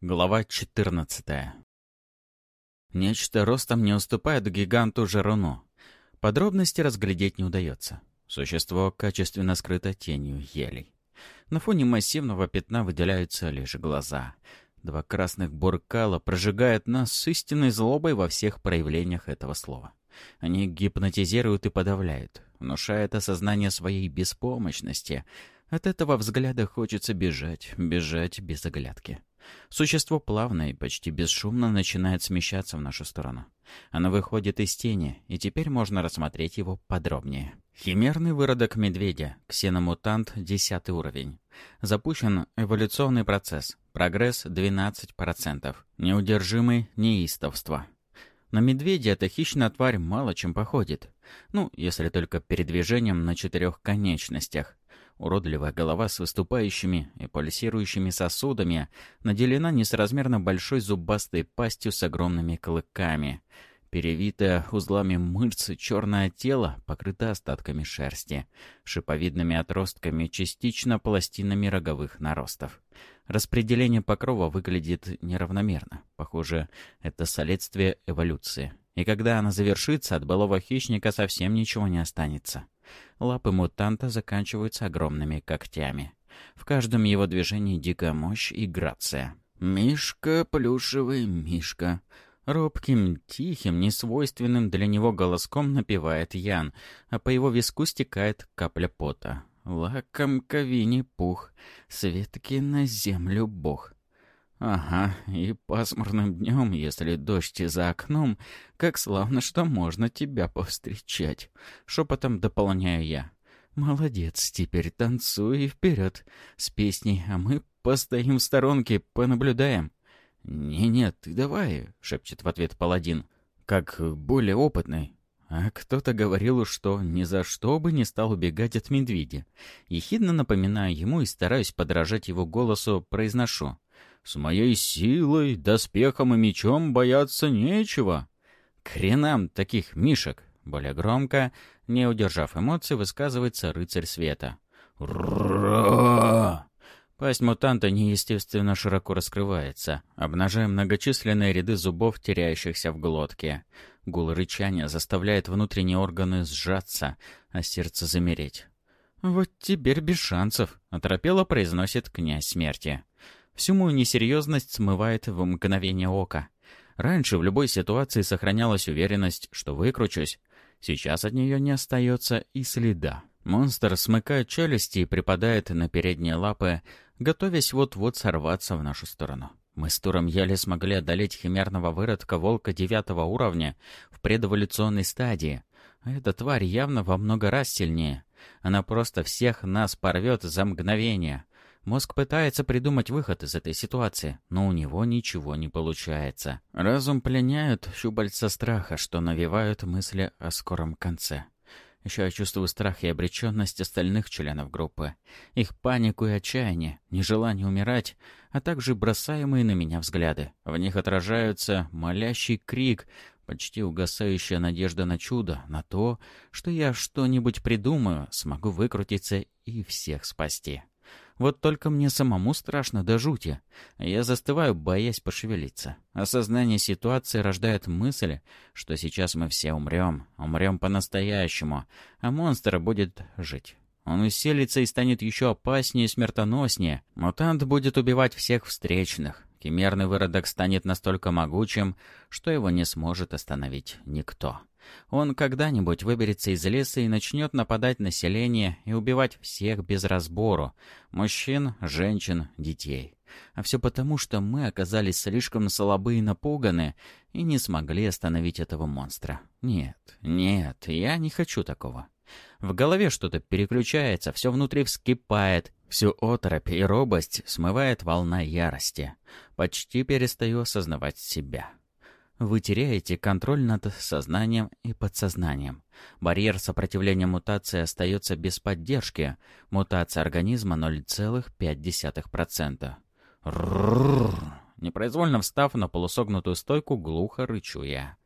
Глава 14 Нечто ростом не уступает гиганту Жерону. Подробности разглядеть не удается. Существо качественно скрыто тенью елей. На фоне массивного пятна выделяются лишь глаза. Два красных буркала прожигают нас с истинной злобой во всех проявлениях этого слова. Они гипнотизируют и подавляют, внушают осознание своей беспомощности. От этого взгляда хочется бежать, бежать без оглядки. Существо плавно и почти бесшумно начинает смещаться в нашу сторону. Оно выходит из тени, и теперь можно рассмотреть его подробнее. Химерный выродок медведя, ксеномутант 10 уровень. Запущен эволюционный процесс. Прогресс 12%. Неудержимый неистовство. На медведя эта хищная тварь мало чем походит. Ну, если только передвижением на четырех конечностях. Уродливая голова с выступающими и пульсирующими сосудами наделена несоразмерно большой зубастой пастью с огромными клыками. Перевитое узлами мышц черное тело покрыто остатками шерсти, шиповидными отростками, частично пластинами роговых наростов. Распределение покрова выглядит неравномерно. Похоже, это следствие эволюции. И когда она завершится, от былого хищника совсем ничего не останется. Лапы мутанта заканчиваются огромными когтями. В каждом его движении дикая мощь и грация. «Мишка, плюшевый Мишка!» Робким, тихим, несвойственным для него голоском напевает Ян, а по его виску стекает капля пота. «Лакомка Винни-Пух, светки на землю Бог». Ага, и пасмурным днем, если дождь за окном, как славно, что можно тебя повстречать. Шепотом дополняю я. Молодец, теперь танцуй и вперед с песней, а мы постоим в сторонке, понаблюдаем. «Не-не, ты давай», — шепчет в ответ паладин, как более опытный. А кто-то говорил, что ни за что бы не стал убегать от медведя. Ехидно напоминаю ему и стараюсь подражать его голосу, произношу. С моей силой, доспехом и мечом бояться нечего. К хренам таких мишек. Более громко, не удержав эмоций, высказывается рыцарь света. «Ра!» Пасть мутанта неестественно широко раскрывается, обнажая многочисленные ряды зубов, теряющихся в глотке. Гул рычания заставляет внутренние органы сжаться, а сердце замереть. «Вот теперь без шансов», — оторопело произносит князь смерти. Всю мою несерьезность смывает в мгновение ока. Раньше в любой ситуации сохранялась уверенность, что выкручусь. Сейчас от нее не остается и следа. Монстр смыкает челюсти и припадает на передние лапы, готовясь вот-вот сорваться в нашу сторону. Мы с Туром еле смогли одолеть химерного выродка волка девятого уровня в предэволюционной стадии. А эта тварь явно во много раз сильнее. Она просто всех нас порвет за мгновение. Мозг пытается придумать выход из этой ситуации, но у него ничего не получается. Разум пленяют щупальца страха, что навевают мысли о скором конце. Еще я чувствую страх и обреченность остальных членов группы. Их панику и отчаяние, нежелание умирать, а также бросаемые на меня взгляды. В них отражаются молящий крик, почти угасающая надежда на чудо, на то, что я что-нибудь придумаю, смогу выкрутиться и всех спасти. Вот только мне самому страшно до жути. Я застываю, боясь пошевелиться. Осознание ситуации рождает мысль, что сейчас мы все умрем. Умрем по-настоящему, а монстр будет жить. Он усилится и станет еще опаснее и смертоноснее. Мутант будет убивать всех встречных. Химерный выродок станет настолько могучим, что его не сможет остановить никто. Он когда-нибудь выберется из леса и начнет нападать на население и убивать всех без разбору. Мужчин, женщин, детей. А все потому, что мы оказались слишком слабы и напуганы и не смогли остановить этого монстра. Нет, нет, я не хочу такого. В голове что-то переключается, все внутри вскипает, всю оторопь и робость смывает волна ярости. Почти перестаю осознавать себя. Вы теряете контроль над сознанием и подсознанием. Барьер сопротивления мутации остается без поддержки. Мутация организма 0,5%. Рррррр. Непроизвольно встав на полусогнутую стойку, глухо рычу я.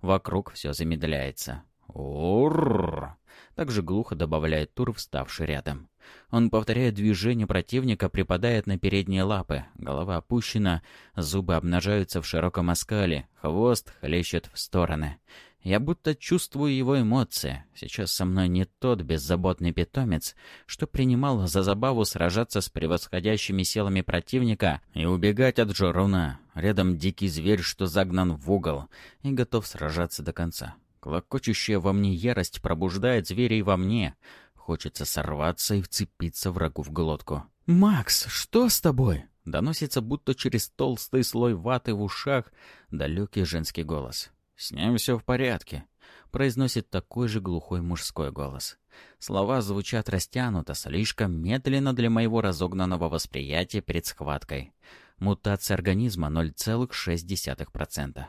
Вокруг все замедляется. «Урррр!» Также глухо добавляет Тур, вставший рядом. Он повторяет движение противника, припадает на передние лапы, голова опущена, зубы обнажаются в широком оскале, хвост хлещет в стороны. Я будто чувствую его эмоции. Сейчас со мной не тот беззаботный питомец, что принимал за забаву сражаться с превосходящими силами противника и убегать от Жоруна. Рядом дикий зверь, что загнан в угол и готов сражаться до конца. Клокочущая во мне ярость пробуждает зверей во мне. Хочется сорваться и вцепиться врагу в глотку. «Макс, что с тобой?» Доносится будто через толстый слой ваты в ушах далекий женский голос. «С ним все в порядке», — произносит такой же глухой мужской голос. Слова звучат растянуто, слишком медленно для моего разогнанного восприятия перед схваткой. Мутация организма 0,6%.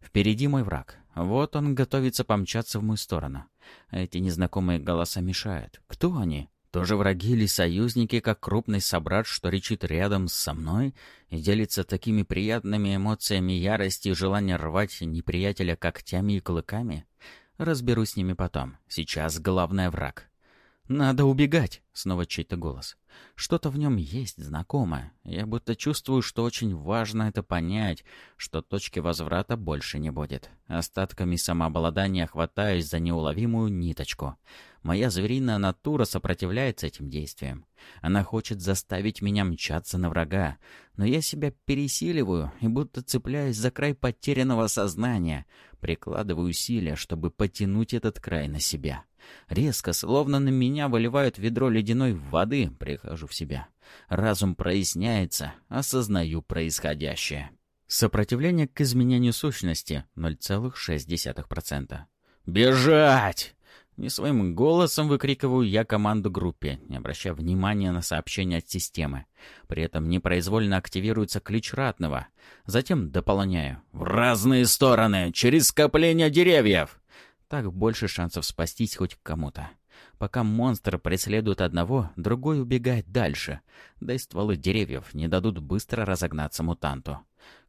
Впереди мой враг. Вот он готовится помчаться в мою сторону. Эти незнакомые голоса мешают. Кто они? Тоже враги или союзники, как крупный собрат, что речит рядом со мной и делится такими приятными эмоциями ярости и желания рвать неприятеля когтями и клыками? Разберусь с ними потом. Сейчас главный враг. «Надо убегать!» — снова чей-то голос. Что-то в нем есть знакомое. Я будто чувствую, что очень важно это понять, что точки возврата больше не будет. Остатками самообладания хватаюсь за неуловимую ниточку. Моя звериная натура сопротивляется этим действиям. Она хочет заставить меня мчаться на врага, но я себя пересиливаю и будто цепляюсь за край потерянного сознания, прикладываю усилия, чтобы потянуть этот край на себя. Резко, словно на меня выливают ведро ледяной воды, прихожу в себя. Разум проясняется, осознаю происходящее. Сопротивление к изменению сущности 0,6%. «Бежать!» Не своим голосом выкрикиваю я команду группе, не обращая внимания на сообщения от системы. При этом непроизвольно активируется ключ ратного. Затем дополняю. «В разные стороны! Через скопление деревьев!» Так больше шансов спастись хоть кому-то. Пока монстр преследует одного, другой убегает дальше. Да и стволы деревьев не дадут быстро разогнаться мутанту.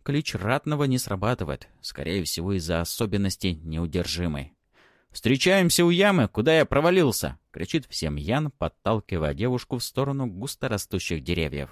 Клич ратного не срабатывает, скорее всего из-за особенностей неудержимой. «Встречаемся у ямы, куда я провалился!» — кричит всем Ян, подталкивая девушку в сторону густорастущих деревьев.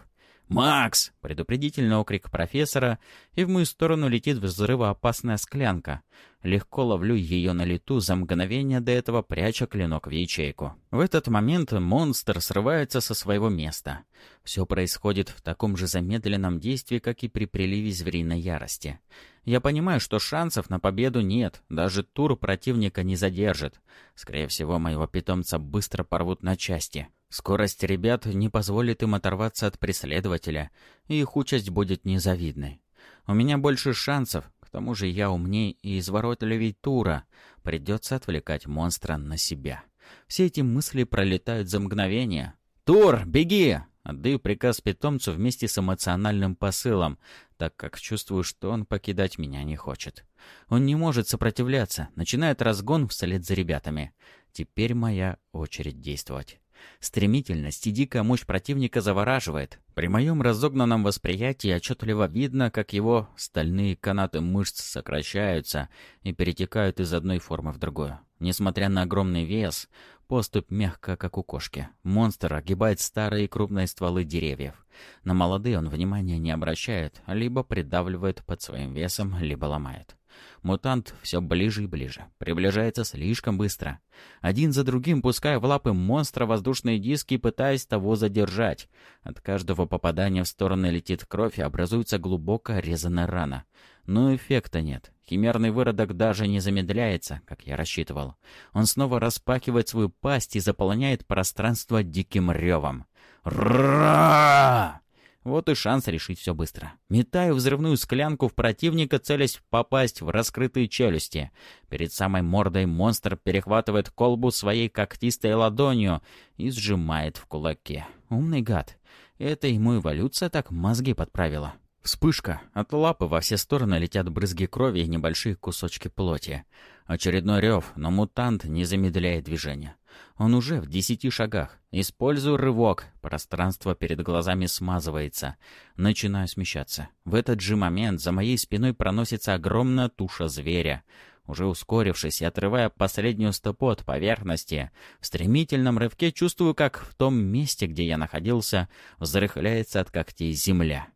«Макс!» — предупредительный окрик профессора, и в мою сторону летит взрывоопасная склянка. Легко ловлю ее на лету за мгновение до этого, пряча клинок в ячейку. В этот момент монстр срывается со своего места. Все происходит в таком же замедленном действии, как и при приливе звериной ярости. Я понимаю, что шансов на победу нет, даже тур противника не задержит. Скорее всего, моего питомца быстро порвут на части. Скорость ребят не позволит им оторваться от преследователя, и их участь будет незавидной. У меня больше шансов, к тому же я умней и изворотливей Тура. Придется отвлекать монстра на себя. Все эти мысли пролетают за мгновение. «Тур, беги!» Отдаю приказ питомцу вместе с эмоциональным посылом, так как чувствую, что он покидать меня не хочет. Он не может сопротивляться, начинает разгон вслед за ребятами. Теперь моя очередь действовать. Стремительность и дикая мощь противника завораживает. При моем разогнанном восприятии отчетливо видно, как его стальные канаты мышц сокращаются и перетекают из одной формы в другую. Несмотря на огромный вес, поступь мягко, как у кошки. Монстр огибает старые крупные стволы деревьев. На молодые он внимания не обращает, либо придавливает под своим весом, либо ломает. Мутант все ближе и ближе. Приближается слишком быстро. Один за другим пуская в лапы монстра воздушные диски, пытаясь того задержать. От каждого попадания в стороны летит кровь и образуется глубоко резаная рана. Но эффекта нет. Химерный выродок даже не замедляется, как я рассчитывал. Он снова распахивает свою пасть и заполняет пространство диким ревом. «Ра!» Вот и шанс решить все быстро. Метаю взрывную склянку в противника, целясь попасть в раскрытые челюсти. Перед самой мордой монстр перехватывает колбу своей когтистой ладонью и сжимает в кулаке. Умный гад. Это ему эволюция так мозги подправила. Вспышка. От лапы во все стороны летят брызги крови и небольшие кусочки плоти. Очередной рев, но мутант не замедляет движение. Он уже в десяти шагах. Использую рывок. Пространство перед глазами смазывается. Начинаю смещаться. В этот же момент за моей спиной проносится огромная туша зверя. Уже ускорившись и отрывая последнюю стопу от поверхности, в стремительном рывке чувствую, как в том месте, где я находился, взрыхляется от когтей земля.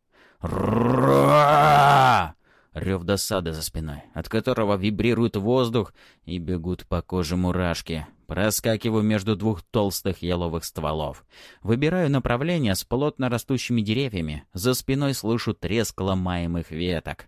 Рев досады за спиной, от которого вибрирует воздух и бегут по коже мурашки. Проскакиваю между двух толстых еловых стволов. Выбираю направление с плотно растущими деревьями. За спиной слышу треск ломаемых веток.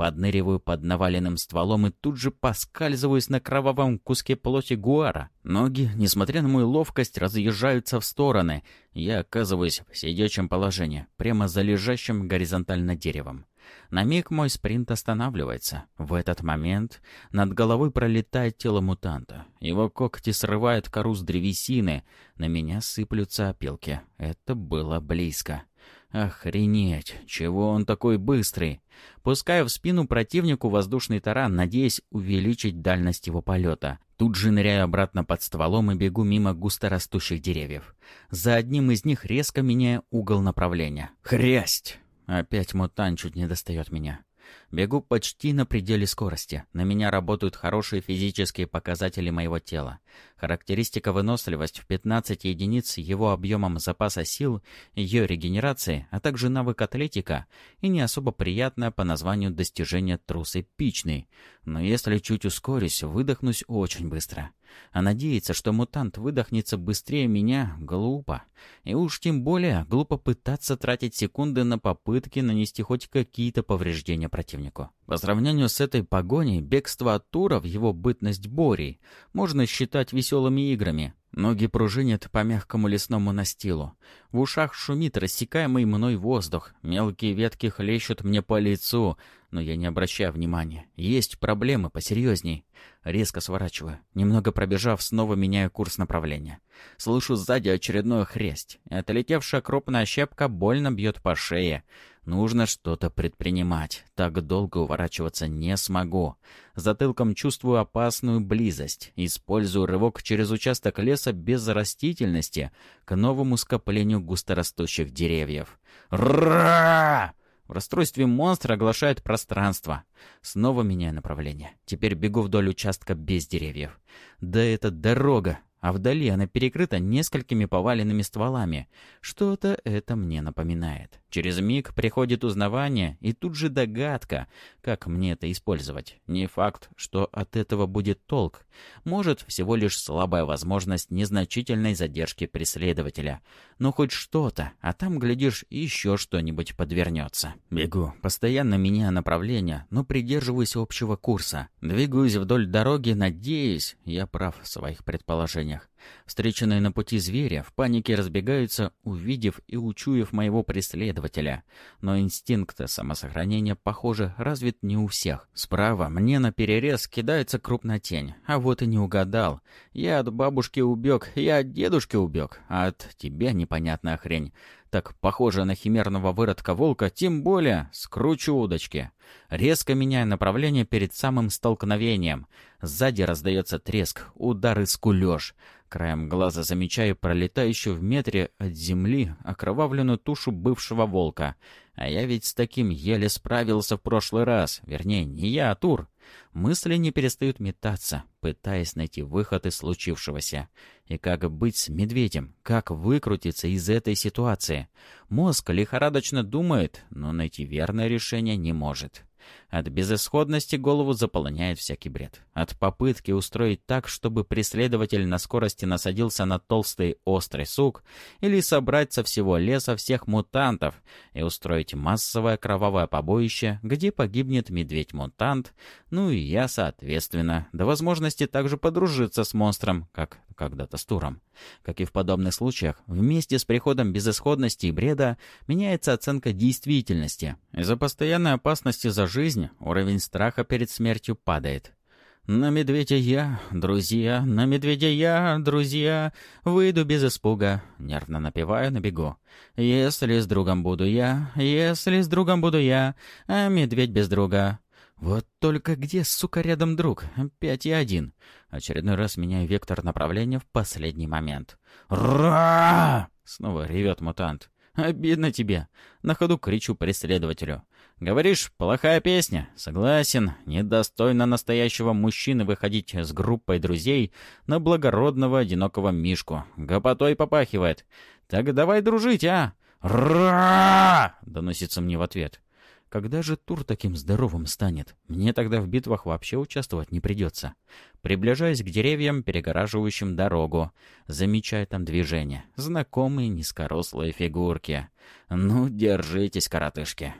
Подныриваю под наваленным стволом и тут же поскальзываюсь на кровавом куске плоти гуара. Ноги, несмотря на мою ловкость, разъезжаются в стороны. Я оказываюсь в сидячем положении, прямо за лежащим горизонтально деревом. На миг мой спринт останавливается. В этот момент над головой пролетает тело мутанта. Его когти срывают кору с древесины. На меня сыплются опилки. Это было близко. Охренеть, чего он такой быстрый? Пускаю в спину противнику воздушный таран, надеясь увеличить дальность его полета. Тут же ныряю обратно под стволом и бегу мимо густорастущих деревьев. За одним из них резко меняя угол направления. Хрясть! Опять мутант чуть не достает меня. Бегу почти на пределе скорости. На меня работают хорошие физические показатели моего тела. Характеристика выносливость в 15 единиц его объемом запаса сил, ее регенерации, а также навык атлетика и не особо приятное по названию достижение трус эпичный. Но если чуть ускорюсь, выдохнусь очень быстро. А надеяться, что мутант выдохнется быстрее меня, глупо. И уж тем более глупо пытаться тратить секунды на попытки нанести хоть какие-то повреждения противнику. По сравнению с этой погоней, бегство от Тура в его бытность Борей можно считать веселыми играми. Ноги пружинят по мягкому лесному настилу. В ушах шумит рассекаемый мной воздух. Мелкие ветки хлещут мне по лицу, но я не обращаю внимания. Есть проблемы посерьезней. Резко сворачиваю. Немного пробежав, снова меняю курс направления. Слышу сзади очередной хрест. Отлетевшая крупная щепка больно бьет по шее. Нужно что-то предпринимать. Так долго уворачиваться не смогу. Затылком чувствую опасную близость. Использую рывок через участок леса без растительности к новому скоплению густорастущих деревьев. Ра! В расстройстве монстра оглашает пространство. Снова меняю направление. Теперь бегу вдоль участка без деревьев. Да это дорога, а вдали она перекрыта несколькими поваленными стволами. Что-то это мне напоминает. Через миг приходит узнавание и тут же догадка, как мне это использовать. Не факт, что от этого будет толк. Может, всего лишь слабая возможность незначительной задержки преследователя. Но хоть что-то, а там, глядишь, еще что-нибудь подвернется. Бегу, постоянно меняя направление, но придерживаюсь общего курса. Двигаюсь вдоль дороги, надеясь, я прав в своих предположениях. Встреченные на пути зверя в панике разбегаются, увидев и учуяв моего преследователя. Но инстинкт самосохранения, похоже, развит не у всех. Справа мне на перерез кидается крупная тень. А вот и не угадал. Я от бабушки убег, я от дедушки убег, а от тебя непонятная хрень так похоже на химерного выродка волка, тем более скручу удочки. Резко меняя направление перед самым столкновением. Сзади раздается треск, удар и скулеж. Краем глаза замечаю пролетающую в метре от земли окровавленную тушу бывшего волка. А я ведь с таким еле справился в прошлый раз. Вернее, не я, а Тур. Мысли не перестают метаться, пытаясь найти выход из случившегося. И как быть с медведем? Как выкрутиться из этой ситуации? Мозг лихорадочно думает, но найти верное решение не может. От безысходности голову заполняет всякий бред. От попытки устроить так, чтобы преследователь на скорости насадился на толстый острый сук, или собрать со всего леса всех мутантов и устроить массовое кровавое побоище, где погибнет медведь-мутант, ну и я, соответственно, до возможности также подружиться с монстром, как когда-то с Туром. Как и в подобных случаях, вместе с приходом безысходности и бреда меняется оценка действительности. Из-за постоянной опасности за жизнь уровень страха перед смертью падает. «На медведя я, друзья, на медведя я, друзья, выйду без испуга», — нервно напеваю на бегу. «Если с другом буду я, если с другом буду я, а медведь без друга». Вот только где, сука, рядом друг? Пять и один. Очередной раз меняю вектор направления в последний момент. «Ра!» — снова ревет мутант. Обидно тебе. На ходу кричу преследователю. Говоришь, плохая песня? Согласен, недостойно настоящего мужчины выходить с группой друзей на благородного одинокого Мишку. Гопотой попахивает. Так давай дружить, а? «Ра!» — доносится мне в ответ. Когда же тур таким здоровым станет? Мне тогда в битвах вообще участвовать не придется. Приближаясь к деревьям, перегораживающим дорогу, замечаю там движение. Знакомые низкорослые фигурки. Ну, держитесь, коротышки.